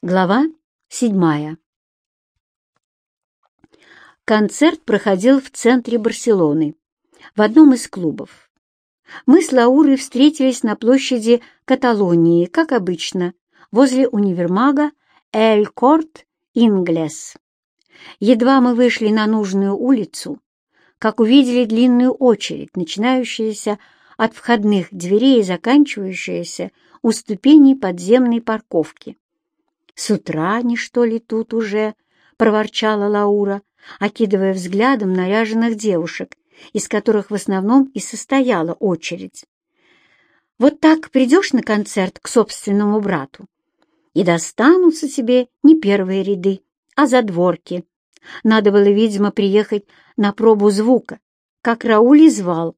Глава седьмая. Концерт проходил в центре Барселоны, в одном из клубов. Мы с Лаурой встретились на площади Каталонии, как обычно, возле универмага «Эль Корт Инглес». Едва мы вышли на нужную улицу, как увидели длинную очередь, начинающуюся от входных дверей и заканчивающуюся у ступеней подземной парковки. «С утра они, что ли, тут уже?» — проворчала Лаура, окидывая взглядом наряженных девушек, из которых в основном и состояла очередь. «Вот так придешь на концерт к собственному брату, и достанутся тебе не первые ряды, а задворки. Надо было, видимо, приехать на пробу звука, как Рауль и звал.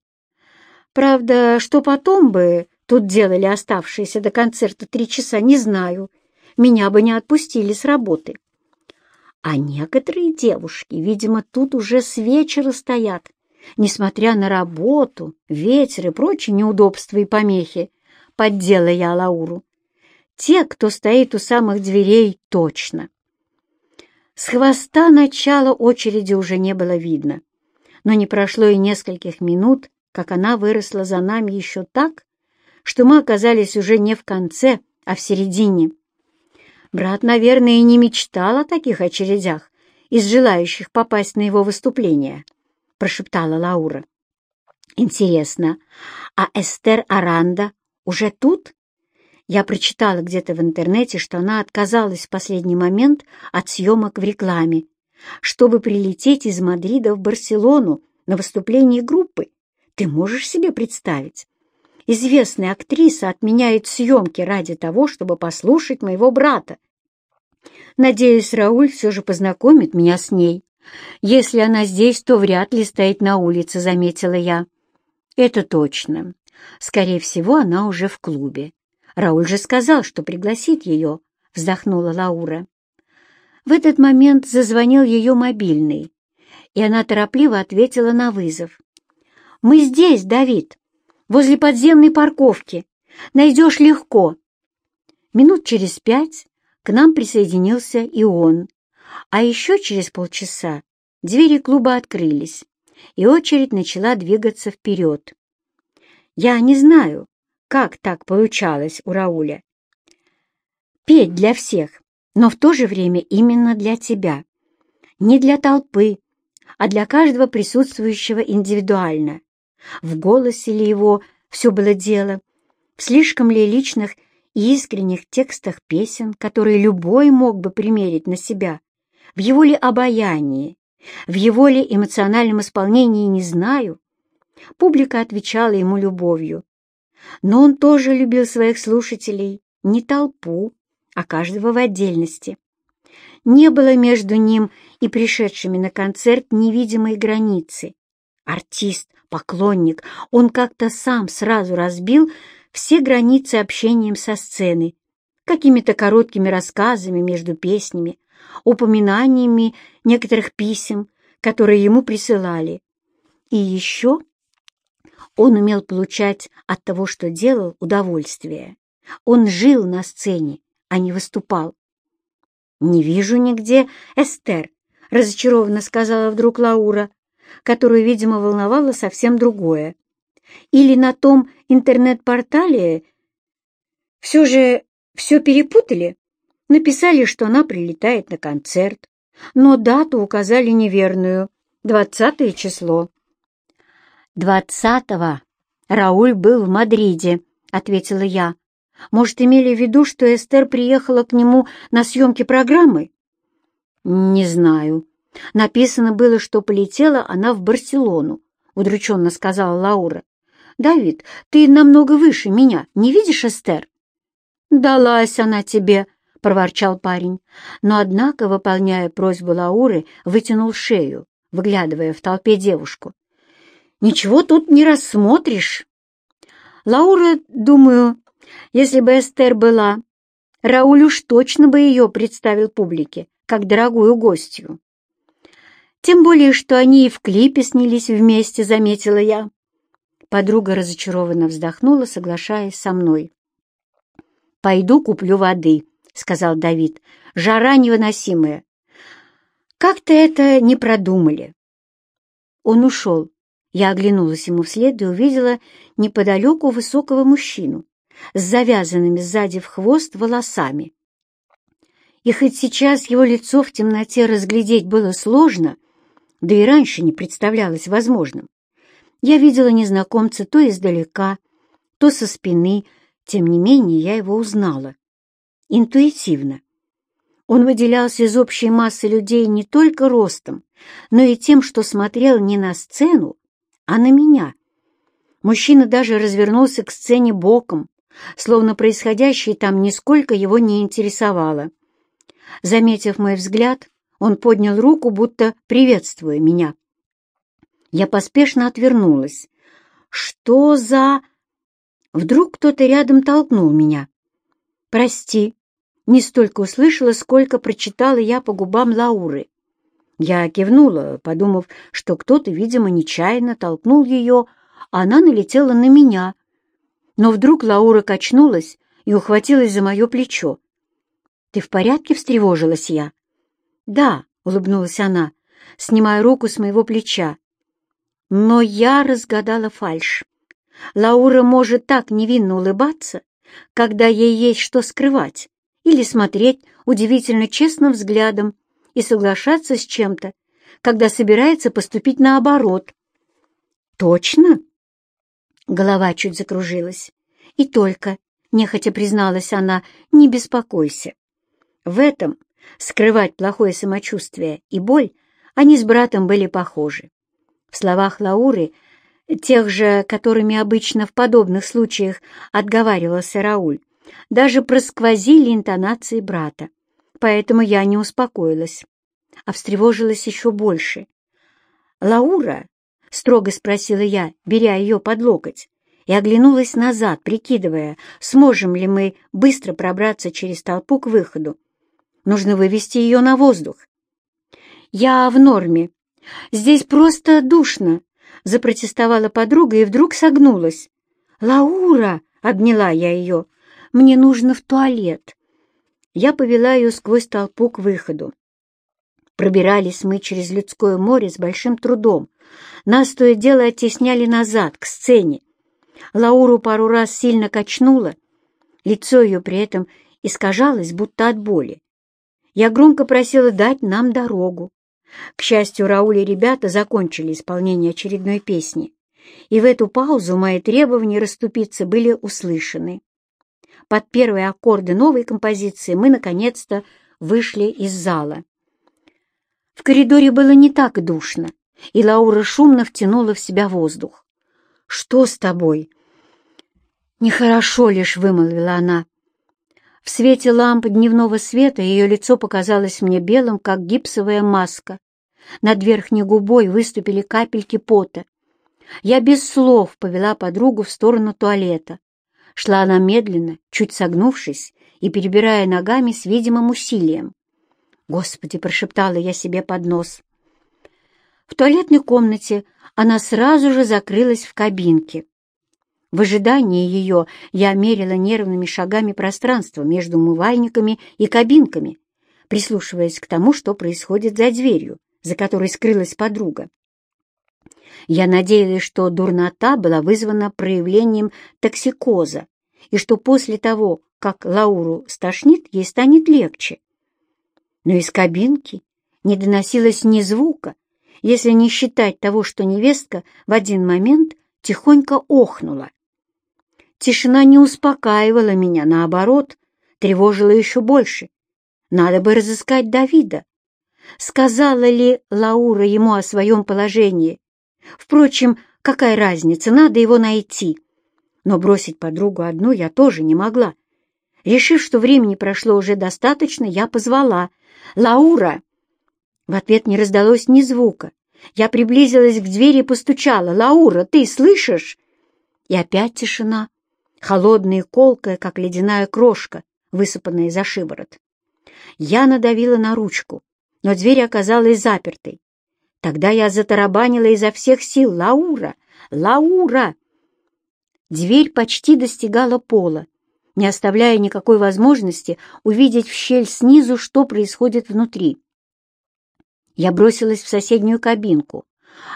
Правда, что потом бы тут делали оставшиеся до концерта три часа, не знаю» меня бы не отпустили с работы. А некоторые девушки, видимо, тут уже с вечера стоят, несмотря на работу, ветер и прочие неудобства и помехи, поддела Лауру. Те, кто стоит у самых дверей, точно. С хвоста начала очереди уже не было видно, но не прошло и нескольких минут, как она выросла за нами еще так, что мы оказались уже не в конце, а в середине. Брат, наверное, и не мечтал о таких очередях из желающих попасть на его выступление, — прошептала Лаура. Интересно, а Эстер Аранда уже тут? Я прочитала где-то в интернете, что она отказалась в последний момент от съемок в рекламе, чтобы прилететь из Мадрида в Барселону на выступление группы. Ты можешь себе представить? Известная актриса отменяет съемки ради того, чтобы послушать моего брата. Надеюсь, Рауль все же познакомит меня с ней. Если она здесь, то вряд ли стоит на улице, заметила я. Это точно. Скорее всего, она уже в клубе. Рауль же сказал, что пригласит ее, вздохнула Лаура. В этот момент зазвонил ее мобильный, и она торопливо ответила на вызов. «Мы здесь, Давид возле подземной парковки. Найдешь легко». Минут через пять к нам присоединился и он. А еще через полчаса двери клуба открылись, и очередь начала двигаться вперед. Я не знаю, как так получалось у Рауля. Петь для всех, но в то же время именно для тебя. Не для толпы, а для каждого присутствующего индивидуально. В голосе ли его все было дело, в слишком ли личных и искренних текстах песен, которые любой мог бы примерить на себя, в его ли обаянии, в его ли эмоциональном исполнении не знаю. Публика отвечала ему любовью. Но он тоже любил своих слушателей, не толпу, а каждого в отдельности. Не было между ним и пришедшими на концерт невидимой границы. Артист, поклонник, он как-то сам сразу разбил все границы общением со сцены, какими-то короткими рассказами между песнями, упоминаниями некоторых писем, которые ему присылали. И еще он умел получать от того, что делал, удовольствие. Он жил на сцене, а не выступал. «Не вижу нигде Эстер», — разочарованно сказала вдруг Лаура которую, видимо, волновало совсем другое. Или на том интернет-портале все же все перепутали? Написали, что она прилетает на концерт, но дату указали неверную — двадцатое число. «Двадцатого Рауль был в Мадриде», — ответила я. «Может, имели в виду, что Эстер приехала к нему на съемки программы?» «Не знаю», Написано было, что полетела она в Барселону, — удрученно сказала Лаура. «Давид, ты намного выше меня, не видишь, Эстер?» «Далась она тебе», — проворчал парень, но, однако, выполняя просьбу Лауры, вытянул шею, выглядывая в толпе девушку. «Ничего тут не рассмотришь». Лаура, думаю, если бы Эстер была, Рауль уж точно бы ее представил публике, как дорогую гостью. Тем более, что они и в клипе снялись вместе, заметила я. Подруга разочарованно вздохнула, соглашаясь со мной. «Пойду куплю воды», — сказал Давид. «Жара невыносимая. Как-то это не продумали». Он ушел. Я оглянулась ему вслед и увидела неподалеку высокого мужчину с завязанными сзади в хвост волосами. И хоть сейчас его лицо в темноте разглядеть было сложно, да и раньше не представлялось возможным, я видела незнакомца то издалека, то со спины, тем не менее я его узнала. Интуитивно. Он выделялся из общей массы людей не только ростом, но и тем, что смотрел не на сцену, а на меня. Мужчина даже развернулся к сцене боком, словно происходящее там нисколько его не интересовало. Заметив мой взгляд, он поднял руку, будто приветствуя меня. Я поспешно отвернулась. «Что за...» Вдруг кто-то рядом толкнул меня. «Прости», не столько услышала, сколько прочитала я по губам Лауры. Я кивнула, подумав, что кто-то, видимо, нечаянно толкнул ее, а она налетела на меня. Но вдруг Лаура качнулась и ухватилась за мое плечо. «Ты в порядке?» — встревожилась я. «Да», — улыбнулась она, снимая руку с моего плеча. Но я разгадала фальшь. Лаура может так невинно улыбаться, когда ей есть что скрывать, или смотреть удивительно честным взглядом и соглашаться с чем-то, когда собирается поступить наоборот. «Точно?» Голова чуть закружилась. «И только», — нехотя призналась она, — «не беспокойся». В этом скрывать плохое самочувствие и боль они с братом были похожи. В словах Лауры, тех же, которыми обычно в подобных случаях отговаривался Рауль, даже просквозили интонации брата. Поэтому я не успокоилась, а встревожилась еще больше. «Лаура?» — строго спросила я, беря ее под локоть, и оглянулась назад, прикидывая, сможем ли мы быстро пробраться через толпу к выходу. Нужно вывести ее на воздух. «Я в норме. Здесь просто душно», — запротестовала подруга и вдруг согнулась. «Лаура!» — обняла я ее. «Мне нужно в туалет». Я повела ее сквозь толпу к выходу. Пробирались мы через людское море с большим трудом. Нас то и дело оттесняли назад, к сцене. Лауру пару раз сильно качнуло. Лицо ее при этом искажалось, будто от боли. Я громко просила дать нам дорогу. К счастью, Рауль и ребята закончили исполнение очередной песни, и в эту паузу мои требования расступиться были услышаны. Под первые аккорды новой композиции мы, наконец-то, вышли из зала. В коридоре было не так душно, и Лаура шумно втянула в себя воздух. «Что с тобой?» «Нехорошо лишь», — вымолвила она. В свете ламп дневного света ее лицо показалось мне белым, как гипсовая маска. Над верхней губой выступили капельки пота. Я без слов повела подругу в сторону туалета. Шла она медленно, чуть согнувшись и перебирая ногами с видимым усилием. «Господи!» — прошептала я себе под нос. В туалетной комнате она сразу же закрылась в кабинке. В ожидании ее я мерила нервными шагами пространство между умывальниками и кабинками, прислушиваясь к тому, что происходит за дверью, за которой скрылась подруга. Я надеялась, что дурнота была вызвана проявлением токсикоза, и что после того, как Лауру стошнит, ей станет легче. Но из кабинки не доносилось ни звука, если не считать того, что невестка в один момент тихонько охнула. Тишина не успокаивала меня, наоборот, тревожила еще больше. Надо бы разыскать Давида. Сказала ли Лаура ему о своем положении? Впрочем, какая разница, надо его найти. Но бросить подругу одну я тоже не могла. Решив, что времени прошло уже достаточно, я позвала. «Лаура!» В ответ не раздалось ни звука. Я приблизилась к двери и постучала. «Лаура, ты слышишь?» И опять тишина холодная и колкая, как ледяная крошка, высыпанная за шиворот. Я надавила на ручку, но дверь оказалась запертой. Тогда я затарабанила изо всех сил «Лаура! Лаура!» Дверь почти достигала пола. не оставляя никакой возможности увидеть в щель снизу, что происходит внутри. Я бросилась в соседнюю кабинку,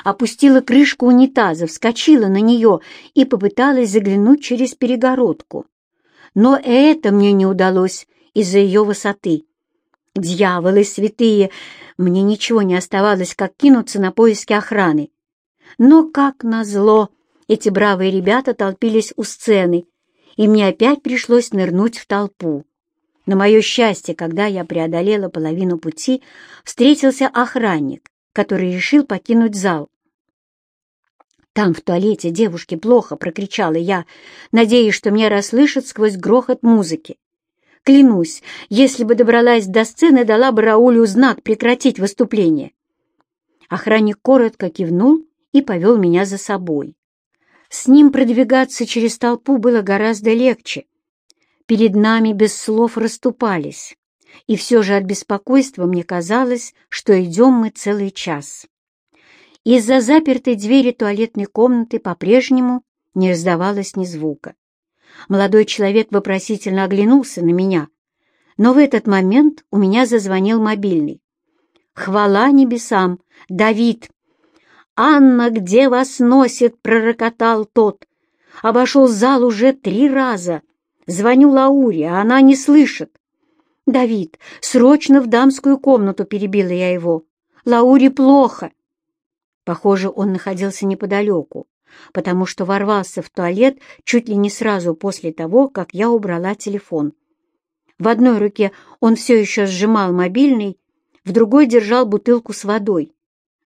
опустила крышку унитаза, вскочила на нее и попыталась заглянуть через перегородку. Но это мне не удалось из-за ее высоты. Дьяволы святые! Мне ничего не оставалось, как кинуться на поиски охраны. Но, как назло, эти бравые ребята толпились у сцены, и мне опять пришлось нырнуть в толпу. На мое счастье, когда я преодолела половину пути, встретился охранник, который решил покинуть зал. «Там, в туалете, девушке плохо!» — прокричала я, надеясь, что меня расслышат сквозь грохот музыки. Клянусь, если бы добралась до сцены, дала бы Раулю знак прекратить выступление. Охранник коротко кивнул и повел меня за собой. С ним продвигаться через толпу было гораздо легче. Перед нами без слов расступались, и все же от беспокойства мне казалось, что идем мы целый час. Из-за запертой двери туалетной комнаты по-прежнему не раздавалось ни звука. Молодой человек вопросительно оглянулся на меня, но в этот момент у меня зазвонил мобильный. «Хвала небесам! Давид!» «Анна, где вас носит?» — пророкотал тот. Обошел зал уже три раза. Звоню Лауре, а она не слышит. «Давид, срочно в дамскую комнату!» — перебила я его. «Лауре плохо!» Похоже, он находился неподалеку, потому что ворвался в туалет чуть ли не сразу после того, как я убрала телефон. В одной руке он все еще сжимал мобильный, в другой держал бутылку с водой.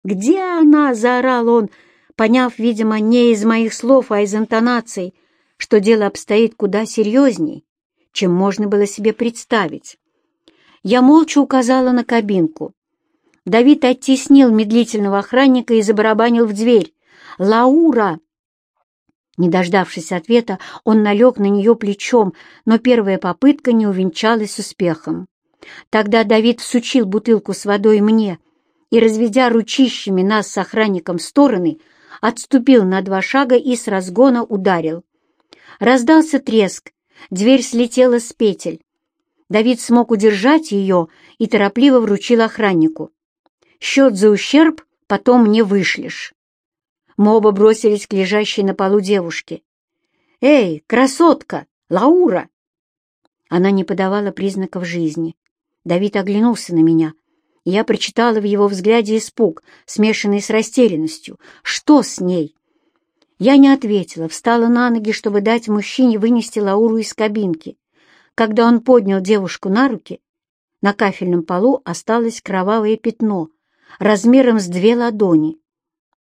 «Где она?» — заорал он, поняв, видимо, не из моих слов, а из интонаций, что дело обстоит куда серьезней, чем можно было себе представить. Я молча указала на кабинку. Давид оттеснил медлительного охранника и забарабанил в дверь. «Лаура!» Не дождавшись ответа, он налег на нее плечом, но первая попытка не увенчалась успехом. Тогда Давид всучил бутылку с водой мне и, разведя ручищами нас с охранником в стороны, отступил на два шага и с разгона ударил. Раздался треск, дверь слетела с петель. Давид смог удержать ее и торопливо вручил охраннику. «Счет за ущерб потом не вышлешь». Мы оба бросились к лежащей на полу девушке. «Эй, красотка! Лаура!» Она не подавала признаков жизни. Давид оглянулся на меня. Я прочитала в его взгляде испуг, смешанный с растерянностью. «Что с ней?» Я не ответила, встала на ноги, чтобы дать мужчине вынести Лауру из кабинки. Когда он поднял девушку на руки, на кафельном полу осталось кровавое пятно размером с две ладони.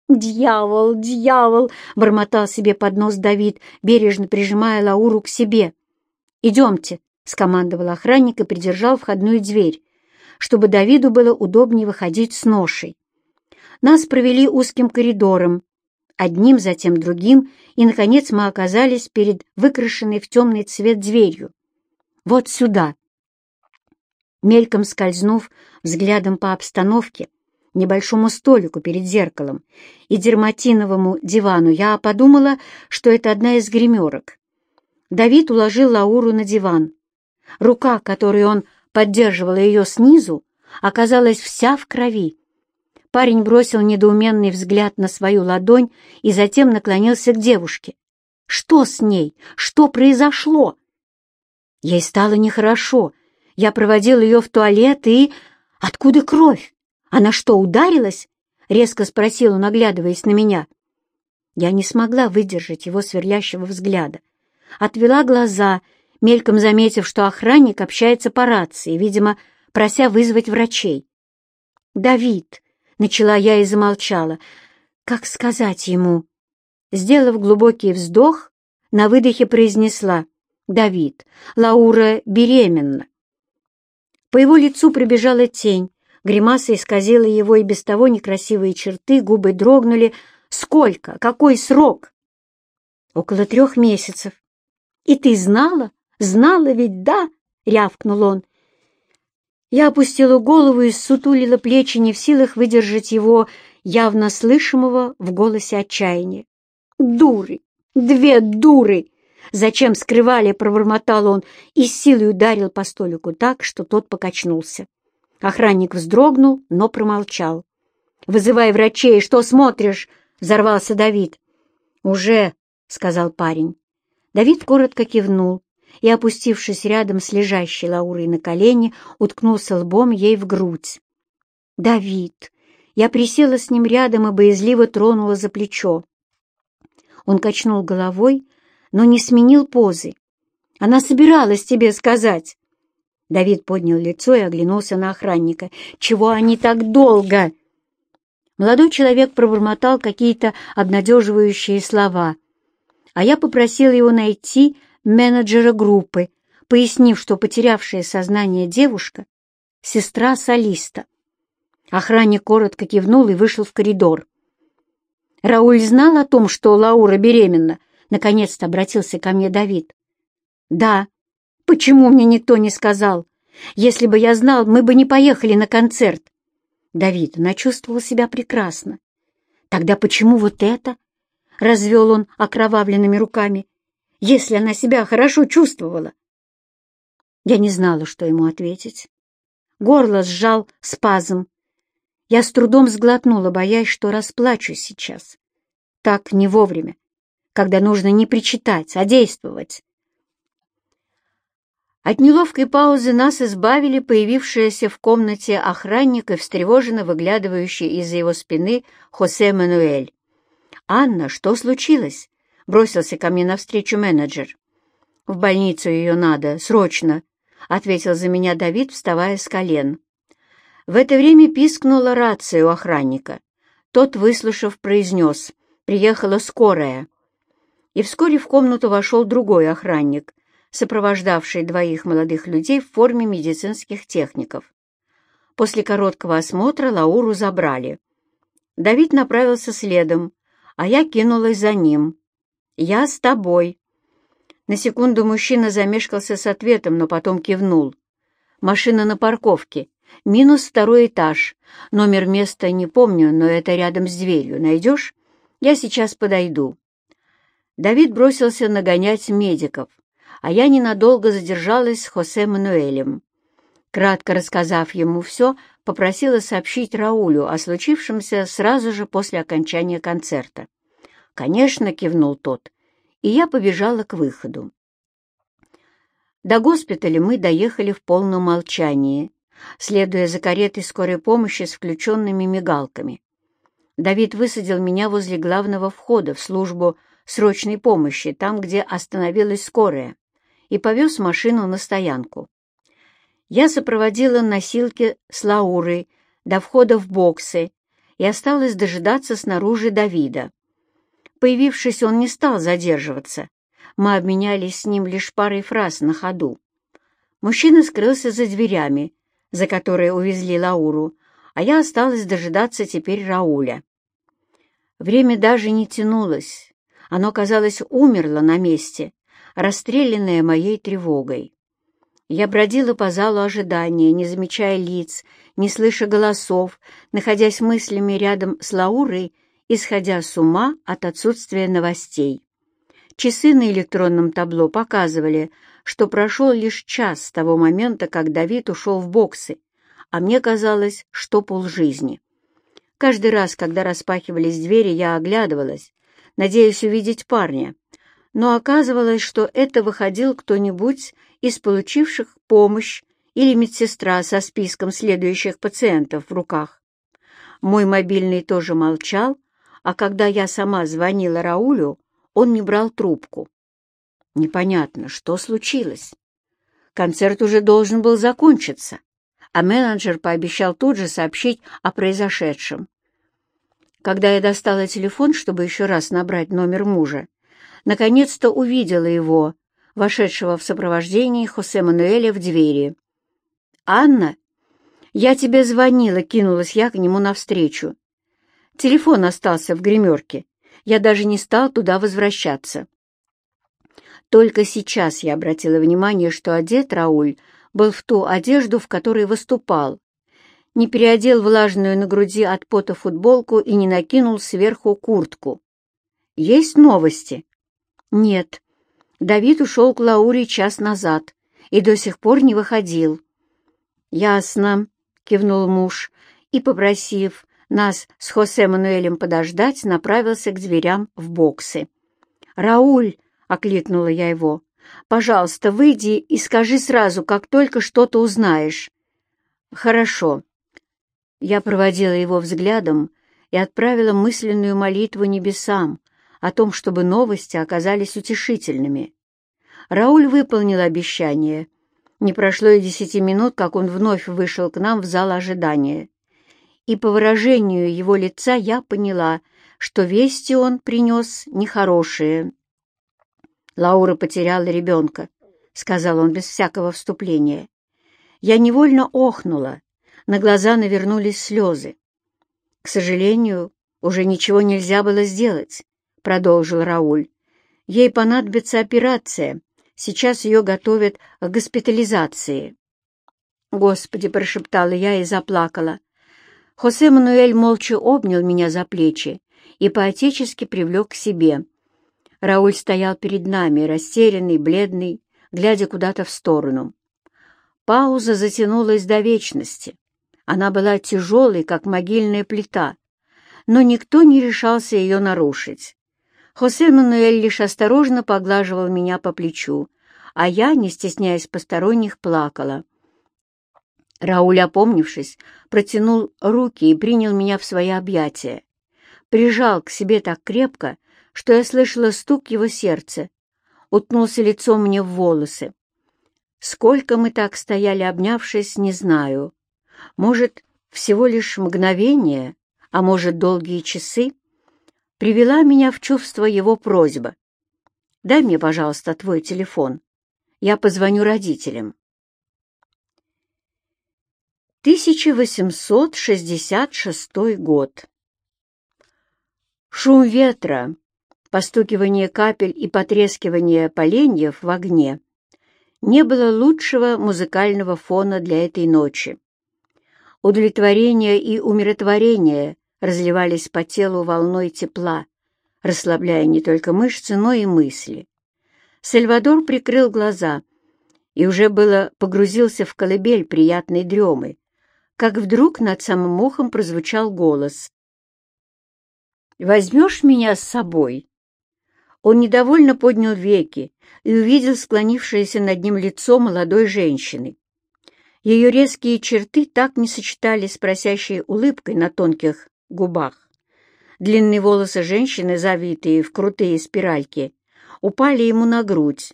«Дьявол, дьявол!» — бормотал себе под нос Давид, бережно прижимая Лауру к себе. «Идемте!» — скомандовал охранник и придержал входную дверь, чтобы Давиду было удобнее выходить с ношей. Нас провели узким коридором, одним, затем другим, и, наконец, мы оказались перед выкрашенной в темный цвет дверью. «Вот сюда!» Мельком скользнув взглядом по обстановке, небольшому столику перед зеркалом и дерматиновому дивану, я подумала, что это одна из гримерок. Давид уложил Лауру на диван. Рука, которой он поддерживал ее снизу, оказалась вся в крови. Парень бросил недоуменный взгляд на свою ладонь и затем наклонился к девушке. «Что с ней? Что произошло?» Ей стало нехорошо. Я проводил ее в туалет и... Откуда кровь? «Она что, ударилась?» — резко спросил он, оглядываясь на меня. Я не смогла выдержать его сверлящего взгляда. Отвела глаза, мельком заметив, что охранник общается по рации, видимо, прося вызвать врачей. «Давид!» — начала я и замолчала. «Как сказать ему?» Сделав глубокий вздох, на выдохе произнесла. «Давид, Лаура беременна». По его лицу пробежала тень, Гримаса исказила его и без того некрасивые черты, губы дрогнули. «Сколько? Какой срок?» «Около трех месяцев». «И ты знала? Знала ведь, да?» — рявкнул он. Я опустила голову и сутулила плечи, не в силах выдержать его явно слышимого в голосе отчаяния. «Дуры! Две дуры! Зачем скрывали?» — пробормотал он и силой ударил по столику так, что тот покачнулся. Охранник вздрогнул, но промолчал. «Вызывай врачей, что смотришь?» — взорвался Давид. «Уже», — сказал парень. Давид коротко кивнул и, опустившись рядом с лежащей Лаурой на колени, уткнулся лбом ей в грудь. «Давид!» Я присела с ним рядом и боязливо тронула за плечо. Он качнул головой, но не сменил позы. «Она собиралась тебе сказать!» Давид поднял лицо и оглянулся на охранника. «Чего они так долго?» Молодой человек пробормотал какие-то обнадеживающие слова, а я попросила его найти менеджера группы, пояснив, что потерявшая сознание девушка — сестра солиста. Охранник коротко кивнул и вышел в коридор. «Рауль знал о том, что Лаура беременна?» — наконец-то обратился ко мне Давид. «Да. Почему мне никто не сказал? Если бы я знал, мы бы не поехали на концерт». Давид, она чувствовала себя прекрасно. «Тогда почему вот это?» — развел он окровавленными руками. «Если она себя хорошо чувствовала». Я не знала, что ему ответить. Горло сжал спазм, я с трудом сглотнула, боясь, что расплачусь сейчас. Так не вовремя, когда нужно не причитать, а действовать. От неловкой паузы нас избавили появившаяся в комнате охранник и встревоженно выглядывающий из-за его спины Хосе Мануэль. «Анна, что случилось?» — бросился ко мне навстречу менеджер. «В больницу ее надо, срочно», — ответил за меня Давид, вставая с колен. В это время пискнула рация у охранника. Тот, выслушав, произнес «Приехала скорая». И вскоре в комнату вошел другой охранник, сопровождавший двоих молодых людей в форме медицинских техников. После короткого осмотра Лауру забрали. Давид направился следом, а я кинулась за ним. «Я с тобой». На секунду мужчина замешкался с ответом, но потом кивнул. «Машина на парковке. Минус второй этаж. Номер места не помню, но это рядом с дверью. Найдешь? Я сейчас подойду». Давид бросился нагонять медиков, а я ненадолго задержалась с Хосе Мануэлем. Кратко рассказав ему все, попросила сообщить Раулю о случившемся сразу же после окончания концерта. «Конечно», — кивнул тот, и я побежала к выходу. До госпиталя мы доехали в полном молчании, следуя за каретой скорой помощи с включенными мигалками. Давид высадил меня возле главного входа в службу срочной помощи, там, где остановилась скорая, и повез машину на стоянку. Я сопроводила носилки с Лаурой до входа в боксы и осталась дожидаться снаружи Давида. Появившись, он не стал задерживаться. Мы обменялись с ним лишь парой фраз на ходу. Мужчина скрылся за дверями, за которые увезли Лауру, а я осталась дожидаться теперь Рауля. Время даже не тянулось, оно, казалось, умерло на месте, расстрелянное моей тревогой. Я бродила по залу ожидания, не замечая лиц, не слыша голосов, находясь мыслями рядом с Лаурой, исходя с ума от отсутствия новостей. Часы на электронном табло показывали, что прошел лишь час с того момента, как Давид ушел в боксы, а мне казалось, что полжизни. Каждый раз, когда распахивались двери, я оглядывалась, надеясь увидеть парня, но оказывалось, что это выходил кто-нибудь из получивших помощь или медсестра со списком следующих пациентов в руках. Мой мобильный тоже молчал, а когда я сама звонила Раулю, он не брал трубку. Непонятно, что случилось. Концерт уже должен был закончиться, а менеджер пообещал тут же сообщить о произошедшем. Когда я достала телефон, чтобы еще раз набрать номер мужа, наконец-то увидела его, вошедшего в сопровождении Хосе Мануэля в двери. «Анна, я тебе звонила», — кинулась я к нему навстречу. Телефон остался в гримерке. Я даже не стал туда возвращаться. Только сейчас я обратила внимание, что одет Рауль был в ту одежду, в которой выступал. Не переодел влажную на груди от пота футболку и не накинул сверху куртку. «Есть новости?» «Нет. Давид ушел к Лауре час назад и до сих пор не выходил. «Ясно», — кивнул муж, и, попросив нас с Хосе Мануэлем подождать, направился к дверям в боксы. «Рауль!» — окликнула я его. «Пожалуйста, выйди и скажи сразу, как только что-то узнаешь». «Хорошо». Я проводила его взглядом и отправила мысленную молитву небесам о том, чтобы новости оказались утешительными. Рауль выполнил обещание. Не прошло и десяти минут, как он вновь вышел к нам в зал ожидания. И по выражению его лица я поняла, что вести он принес нехорошие. «Лаура потеряла ребенка», — сказал он без всякого вступления. Я невольно охнула, на глаза навернулись слезы. «К сожалению, уже ничего нельзя было сделать», — продолжил Рауль. «Ей понадобится операция. Сейчас ее готовят к госпитализации». «Господи!» — прошептала я и заплакала. Хосе Мануэль молча обнял меня за плечи и поотечески привлек к себе. Рауль стоял перед нами, растерянный, бледный, глядя куда-то в сторону. Пауза затянулась до вечности. Она была тяжелой, как могильная плита, но никто не решался ее нарушить. Хосе Мануэль лишь осторожно поглаживал меня по плечу, а я, не стесняясь посторонних, плакала. Рауль, опомнившись, протянул руки и принял меня в свои объятия. Прижал к себе так крепко, что я слышала стук его сердца, уткнулся лицом мне в волосы. Сколько мы так стояли, обнявшись, не знаю. Может, всего лишь мгновение, а может, долгие часы, привела меня в чувство его просьба. «Дай мне, пожалуйста, твой телефон. Я позвоню родителям». 1866 год. Шум ветра, постукивание капель и потрескивание поленьев в огне не было лучшего музыкального фона для этой ночи. Удовлетворение и умиротворение разливались по телу волной тепла, расслабляя не только мышцы, но и мысли. Сальвадор прикрыл глаза и уже было погрузился в колыбель приятной дремы, как вдруг над самым ухом прозвучал голос. «Возьмешь меня с собой?» Он недовольно поднял веки и увидел склонившееся над ним лицо молодой женщины. Ее резкие черты так не сочетались с просящей улыбкой на тонких губах. Длинные волосы женщины, завитые в крутые спиральки, упали ему на грудь,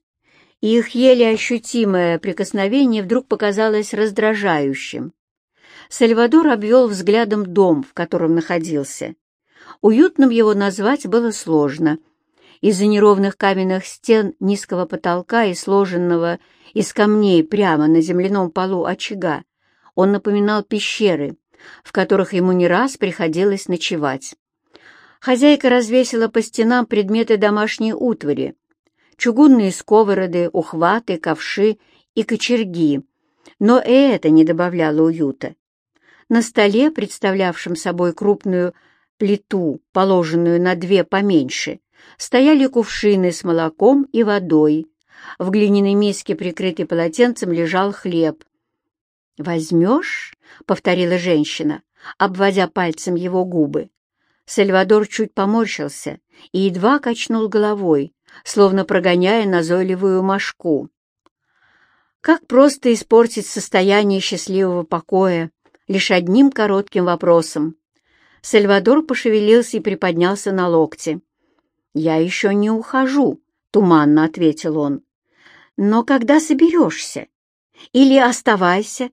и их еле ощутимое прикосновение вдруг показалось раздражающим. Сальвадор обвел взглядом дом, в котором находился. Уютным его назвать было сложно. Из-за неровных каменных стен низкого потолка и сложенного из камней прямо на земляном полу очага он напоминал пещеры, в которых ему не раз приходилось ночевать. Хозяйка развесила по стенам предметы домашней утвари, чугунные сковороды, ухваты, ковши и кочерги, но и это не добавляло уюта. На столе, представлявшем собой крупную плиту, положенную на две поменьше, стояли кувшины с молоком и водой. В глиняной миске, прикрытой полотенцем, лежал хлеб. «Возьмешь?» — повторила женщина, обводя пальцем его губы. Сальвадор чуть поморщился и едва качнул головой, словно прогоняя назойливую мошку. Как просто испортить состояние счастливого покоя, лишь одним коротким вопросом. Сальвадор пошевелился и приподнялся на локте. «Я еще не ухожу», — туманно ответил он. «Но когда соберешься? Или оставайся?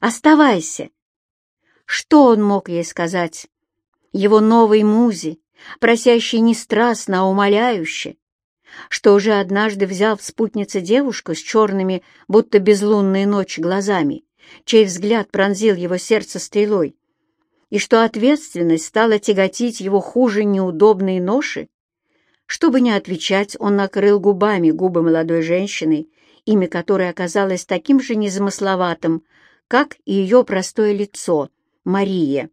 Оставайся!» Что он мог ей сказать? Его новой музе, просящей не страстно, а умоляюще, что уже однажды взял в спутнице девушку с черными, будто безлунные ночи, глазами, чей взгляд пронзил его сердце стрелой, и что ответственность стала тяготить его хуже неудобные ноши? Чтобы не отвечать, он накрыл губами губы молодой женщины, имя которой оказалось таким же незамысловатым, как и ее простое лицо, Мария.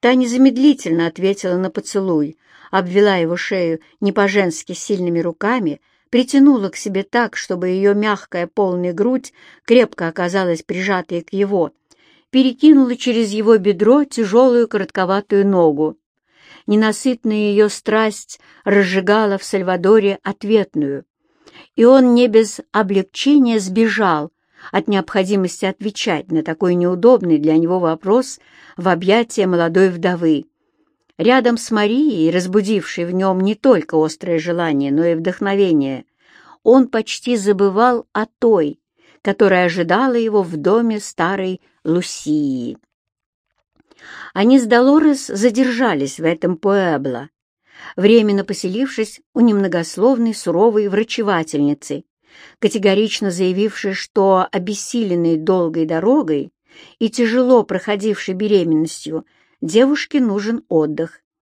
Та незамедлительно ответила на поцелуй, обвела его шею не по-женски сильными руками, притянула к себе так, чтобы ее мягкая полная грудь крепко оказалась прижатой к его, перекинула через его бедро тяжелую коротковатую ногу. Ненасытная ее страсть разжигала в Сальвадоре ответную, и он не без облегчения сбежал от необходимости отвечать на такой неудобный для него вопрос в объятия молодой вдовы. Рядом с Марией, разбудившей в нем не только острое желание, но и вдохновение, он почти забывал о той, которая ожидала его в доме старой Лусии. Они с Долорес задержались в этом Пуэбло, временно поселившись у немногословной суровой врачевательницы, категорично заявившей, что обессиленной долгой дорогой и тяжело проходившей беременностью девушке нужен отдых.